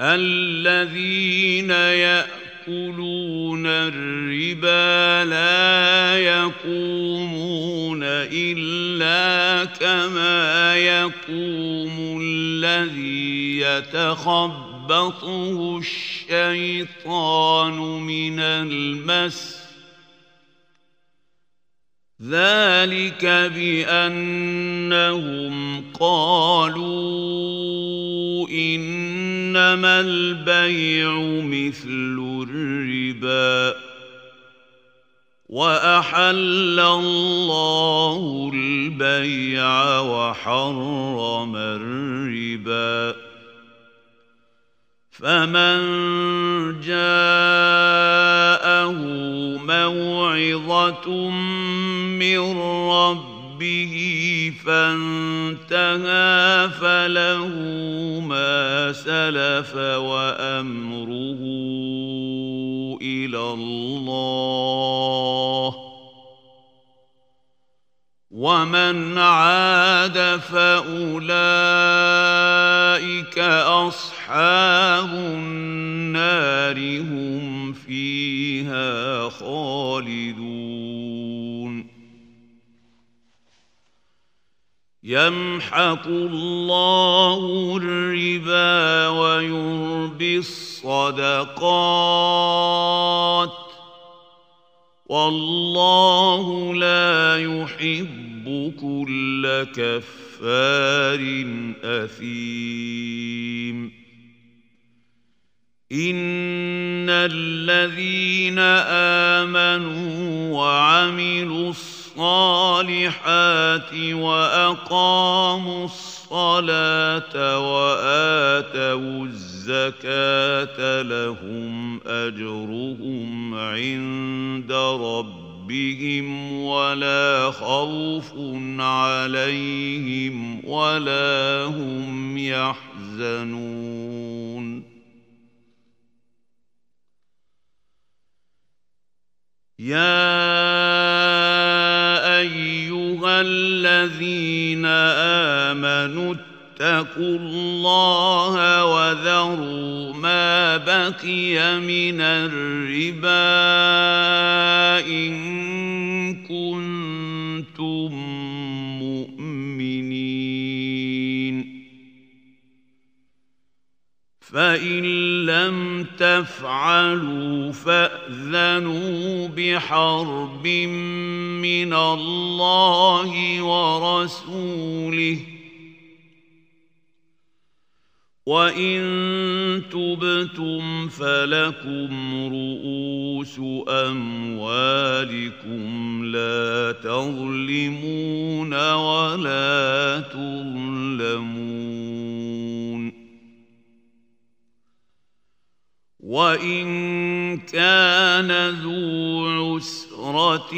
الذين يأكلون الربا لا يقومون إلا كما يقوم الذي يتخبطه الشيطان من المس ذلك بأنهم قالوا إنما البيع مثل الربا. وأحل الله البيع وحرم الربا. فمن جاءه موعظة من ربه فانتهى فله ما سلف وأمره إلى الله. ومن عاد فأولئك أصحاب النار هم فيها خالدون. يمحق الله الربا ويربي الصدقات. والله لا يحب كل كفار أثيم. إن الذين آمنوا وعملوا الصالحات وأقاموا الصلاة وآتوا الزكاة لهم أجرهم عند ربهم ولا خوف عليهم ولا هم يحزنون. يا الذين آمنوا اتقوا الله وذروا ما بقي من الربا. فان لم تفعلوا فاذنوا بحرب من الله ورسوله وان تبتم فلكم رؤوس اموالكم لا تظلمون ولا تظلمون وان كان ذو عسره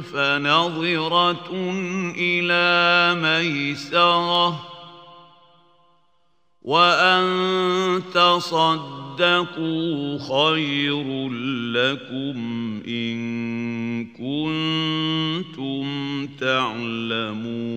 فنظره إلى ميسره وان تصدقوا خير لكم ان كنتم تعلمون